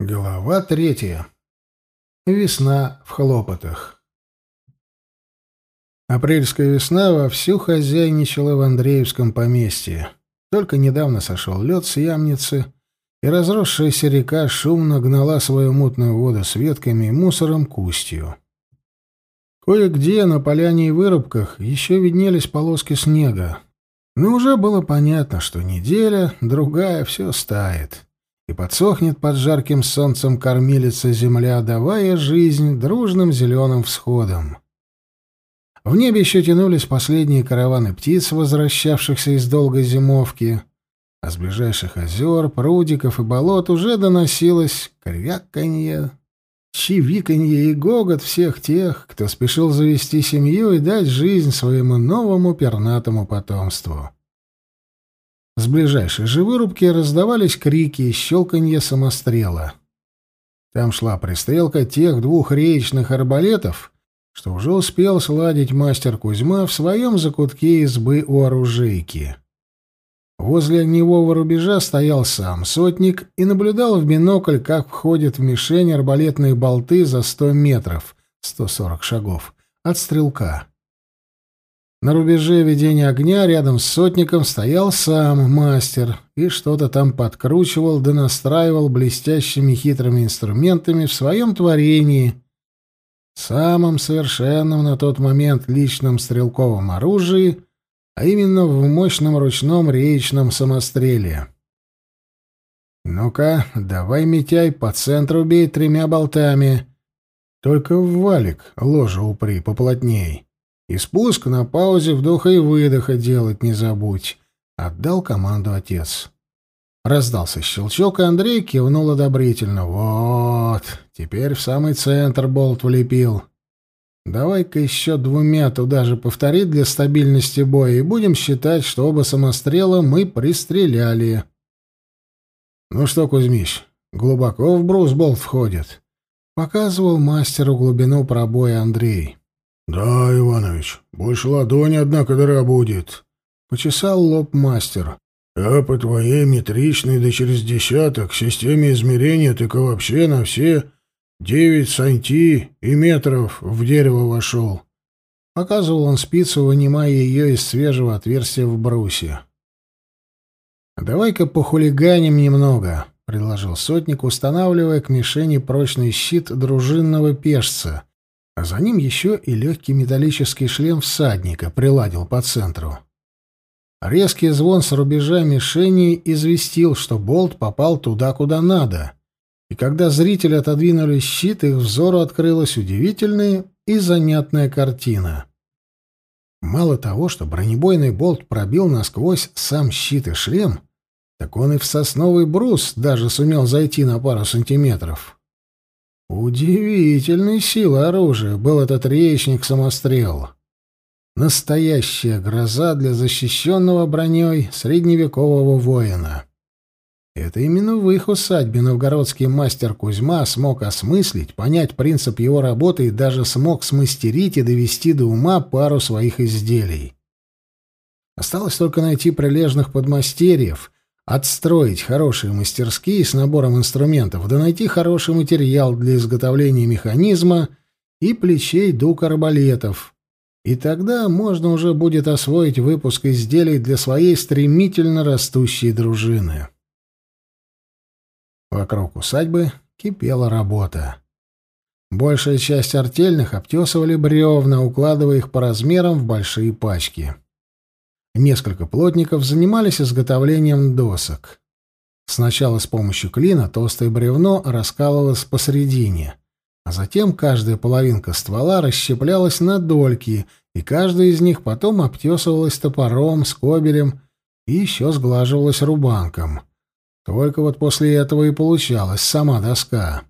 Глава третья. Весна в хлопотах. Апрельская весна вовсю хозяйничала в Андреевском поместье. Только недавно сошел лед с ямницы, и разросшаяся река шумно гнала свою мутную воду с ветками и мусором к устью. Кое-где на поляне и вырубках еще виднелись полоски снега, но уже было понятно, что неделя, другая, все стает и подсохнет под жарким солнцем кормилица земля, давая жизнь дружным зеленым всходам. В небе еще тянулись последние караваны птиц, возвращавшихся из долгой зимовки, а с ближайших озер, прудиков и болот уже доносилось кряканье, чивиканье и гогот всех тех, кто спешил завести семью и дать жизнь своему новому пернатому потомству. С ближайшей же вырубки раздавались крики и щелканье самострела. Там шла пристрелка тех двух речных арбалетов, что уже успел сладить мастер Кузьма в своем закутке избы у оружейки. Возле огневого рубежа стоял сам сотник и наблюдал в бинокль, как входят в мишень арбалетные болты за сто метров, сто сорок шагов, от стрелка. На рубеже ведения огня рядом с сотником стоял сам мастер и что-то там подкручивал да настраивал блестящими хитрыми инструментами в своем творении, самым совершенным на тот момент личном стрелковом оружии, а именно в мощном ручном речном самостреле. «Ну-ка, давай, Митяй, по центру бей тремя болтами. Только в валик ложа упри поплотней». И спуск на паузе вдоха и выдоха делать не забудь. Отдал команду отец. Раздался щелчок, и Андрей кивнул одобрительно. Вот, теперь в самый центр болт влепил. Давай-ка еще двумя туда же повтори для стабильности боя, и будем считать, что оба самострела мы пристреляли. Ну что, Кузьмич, глубоко в брус болт входит. Показывал мастеру глубину пробоя Андрей. «Да, Иванович, больше ладони, однако, дыра будет», — почесал лоб мастер. «А по твоей метричной да через десяток системе измерения так и вообще на все девять санти и метров в дерево вошел». Показывал он спицу, вынимая ее из свежего отверстия в брусе. «Давай-ка похулиганим немного», — предложил сотник, устанавливая к мишени прочный щит дружинного пешца — а за ним еще и легкий металлический шлем всадника приладил по центру. Резкий звон с рубежа мишени известил, что болт попал туда, куда надо, и когда зрители отодвинули щит, их взору открылась удивительная и занятная картина. Мало того, что бронебойный болт пробил насквозь сам щит и шлем, так он и в сосновый брус даже сумел зайти на пару сантиметров. Удивительной силы оружия был этот речник-самострел. Настоящая гроза для защищенного броней средневекового воина. Это именно в их усадьбе новгородский мастер Кузьма смог осмыслить, понять принцип его работы и даже смог смастерить и довести до ума пару своих изделий. Осталось только найти прилежных подмастерьев — отстроить хорошие мастерские с набором инструментов, да найти хороший материал для изготовления механизма и плечей дуг арбалетов. И тогда можно уже будет освоить выпуск изделий для своей стремительно растущей дружины. Вокруг усадьбы кипела работа. Большая часть артельных обтесывали бревна, укладывая их по размерам в большие пачки. Несколько плотников занимались изготовлением досок. Сначала с помощью клина толстое бревно раскалывалось посередине, а затем каждая половинка ствола расщеплялась на дольки, и каждая из них потом обтесывалась топором, скобелем и еще сглаживалась рубанком. Только вот после этого и получалась сама доска.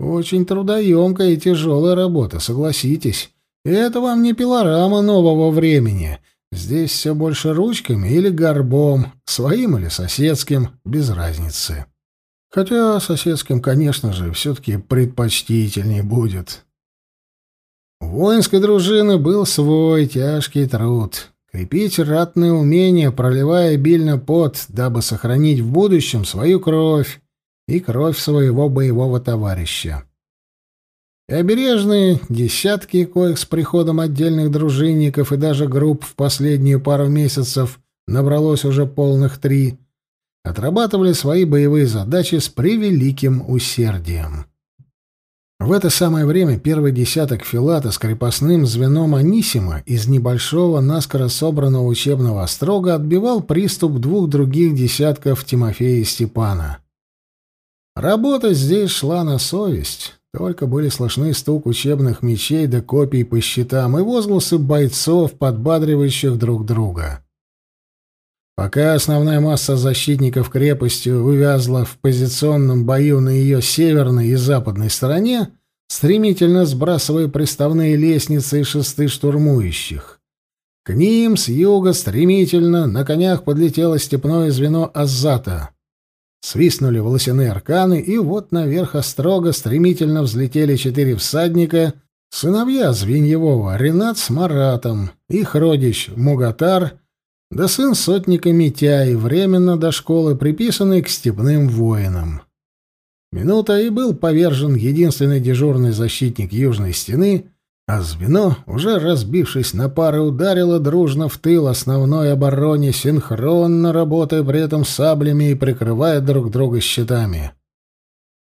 Очень трудоемкая и тяжелая работа, согласитесь. Это вам не пилорама нового времени — Здесь все больше ручками или горбом, своим или соседским, без разницы. Хотя соседским, конечно же, все-таки предпочтительнее будет. У воинской дружины был свой тяжкий труд. Крепить ратные умения, проливая обильно пот, дабы сохранить в будущем свою кровь и кровь своего боевого товарища. Обережные десятки коих с приходом отдельных дружинников и даже групп в последнюю пару месяцев набралось уже полных три, отрабатывали свои боевые задачи с превеликим усердием. В это самое время первый десяток Филата с крепостным звеном Анисима из небольшого, наскоро собранного учебного острога отбивал приступ двух других десятков Тимофея и Степана. Работа здесь шла на совесть, только были слышны стук учебных мечей да копий по щитам и возгласы бойцов, подбадривающих друг друга. Пока основная масса защитников крепости увязла в позиционном бою на ее северной и западной стороне, стремительно сбрасывая приставные лестницы и шесты штурмующих. К ним с юга стремительно на конях подлетело степное звено Азата. Свистнули волосяные арканы, и вот наверх острога стремительно взлетели четыре всадника, сыновья Звеньевого, Ренат с Маратом, их родич Мугатар — да сын сотника Митяй, временно до школы, приписанный к степным воинам. Минута и был повержен единственный дежурный защитник южной стены, а звено, уже разбившись на пары, ударило дружно в тыл основной обороне, синхронно работая при этом саблями и прикрывая друг друга щитами.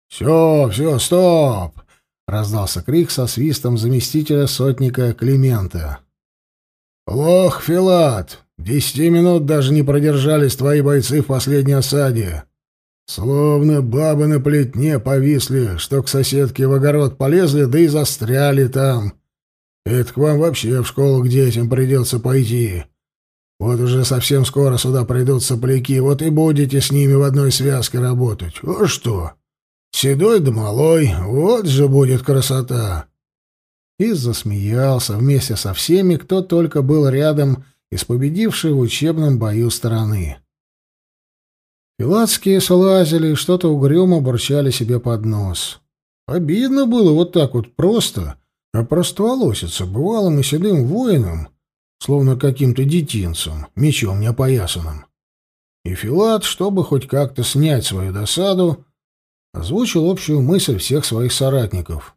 «Все, все, стоп!» — раздался крик со свистом заместителя сотника Климента. «Плох, Филат! Десяти минут даже не продержались твои бойцы в последней осаде. Словно бабы на плетне повисли, что к соседке в огород полезли, да и застряли там. Это к вам вообще в школу к детям придется пойти. Вот уже совсем скоро сюда придут сопляки, вот и будете с ними в одной связке работать. А что? Седой да малой, вот же будет красота!» И засмеялся вместе со всеми, кто только был рядом из победившей в учебном бою стороны. Пилатские слазили и что-то угрюмо бурчали себе под нос. Обидно было вот так вот просто, а простоволоситься бывалым и седым воином, словно каким-то детинцем, мечом неопоясанным. И Филат, чтобы хоть как-то снять свою досаду, озвучил общую мысль всех своих соратников.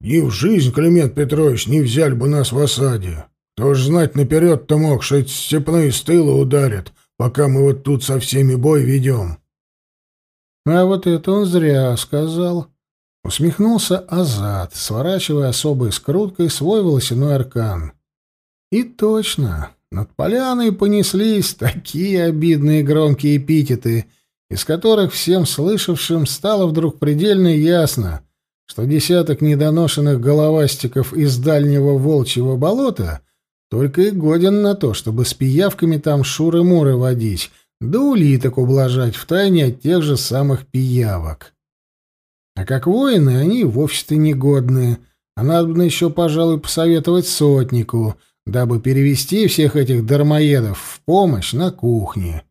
«Ни в жизнь, Климент Петрович, не взяли бы нас в осаде. Кто ж знать наперед-то мог, что эти степные с тыла ударят, пока мы вот тут со всеми бой ведем. А вот это он зря сказал. Усмехнулся Азат, сворачивая особой скруткой свой волосяной аркан. И точно, над поляной понеслись такие обидные громкие эпитеты, из которых всем слышавшим стало вдруг предельно ясно, что десяток недоношенных головастиков из дальнего волчьего болота только и годен на то, чтобы с пиявками там шуры-муры водить, да улиток ублажать втайне от тех же самых пиявок. А как воины они вовсе-то негодные, а надо бы еще, пожалуй, посоветовать сотнику, дабы перевести всех этих дармоедов в помощь на кухне.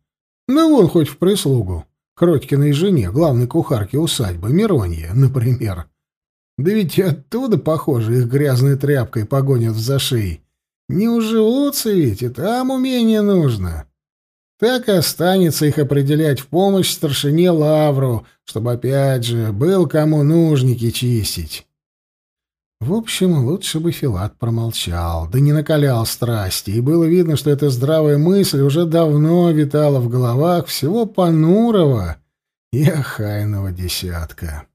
Ну, вон хоть в прислугу. Кротькиной жене, главной кухарке усадьбы, Миронье, например. Да ведь оттуда, похоже, их грязной тряпкой погонят в зашей. Не уживутся ведь, и там умение нужно. Так и останется их определять в помощь старшине Лавру, чтобы, опять же, был кому нужники чистить. В общем, лучше бы Филат промолчал, да не накалял страсти, и было видно, что эта здравая мысль уже давно витала в головах всего Панурова и Ахайного десятка.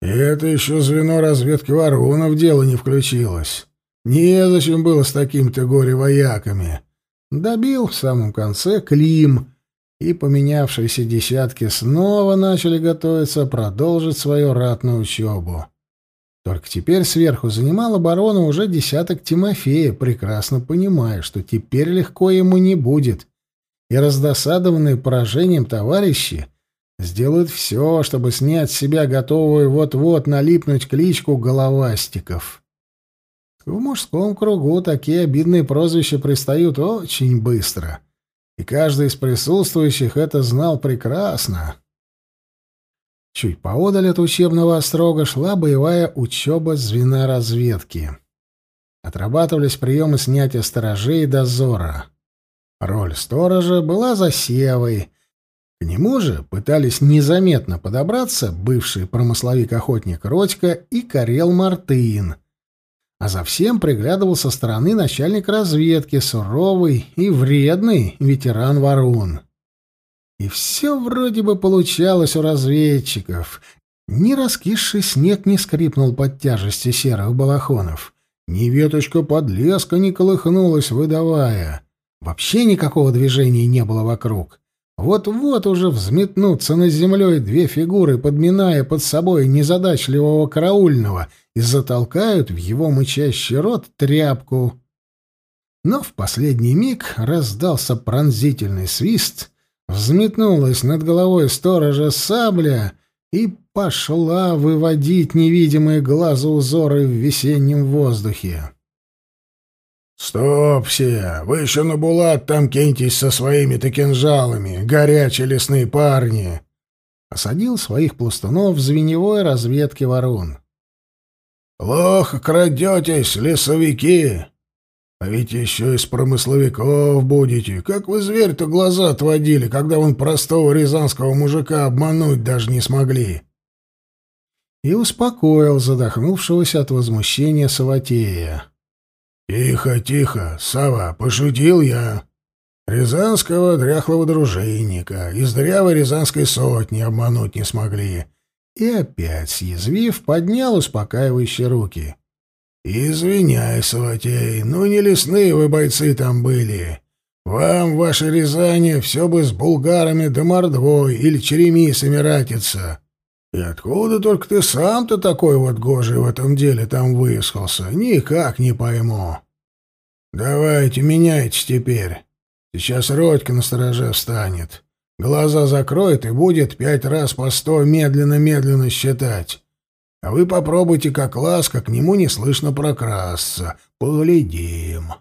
И это еще звено разведки Воронов в дело не включилось. Незачем было с такими-то горе-вояками. Добил в самом конце Клим, и поменявшиеся десятки снова начали готовиться продолжить свою ратную учебу. Только теперь сверху занимал оборону уже десяток Тимофея, прекрасно понимая, что теперь легко ему не будет, и раздосадованные поражением товарищи сделают все, чтобы снять с себя готовую вот-вот налипнуть кличку головастиков. В мужском кругу такие обидные прозвища пристают очень быстро, и каждый из присутствующих это знал прекрасно. Чуть поодаль от учебного острога шла боевая учеба звена разведки. Отрабатывались приемы снятия сторожей и дозора. Роль сторожа была засевой, К нему же пытались незаметно подобраться бывший промысловик-охотник Родька и Карел Мартын. А за всем приглядывал со стороны начальник разведки, суровый и вредный ветеран Варун. И все вроде бы получалось у разведчиков. Ни раскисший снег не скрипнул под тяжестью серых балахонов, ни веточка подлеска не колыхнулась, выдавая. Вообще никакого движения не было вокруг. Вот-вот уже взметнутся над землей две фигуры, подминая под собой незадачливого караульного, и затолкают в его мычащий рот тряпку. Но в последний миг раздался пронзительный свист, взметнулась над головой сторожа сабля и пошла выводить невидимые глазу узоры в весеннем воздухе. «Стоп все! Вы еще на Булат там киньтесь со своими-то кинжалами, горячие лесные парни!» Осадил своих пластунов в звеневой разведке ворон. «Плохо крадетесь, лесовики! А ведь еще из промысловиков будете. Как вы зверь-то глаза отводили, когда вон простого рязанского мужика обмануть даже не смогли!» И успокоил задохнувшегося от возмущения Саватея. «Тихо, тихо, Сава, пошутил я. Рязанского дряхлого дружинника из дрявой рязанской сотни обмануть не смогли». И опять, съязвив, поднял успокаивающие руки. «Извиняй, Саватей, ну не лесные вы бойцы там были. Вам, ваши Рязани, все бы с булгарами да мордвой или черемисами ратиться. И откуда только ты сам-то такой вот гожий в этом деле там выискался, никак не пойму. Давайте, меняйте теперь. Сейчас Родька на стороже встанет. Глаза закроет и будет пять раз по сто медленно-медленно считать. А вы попробуйте как ласка к нему неслышно прокрасться. Поглядим.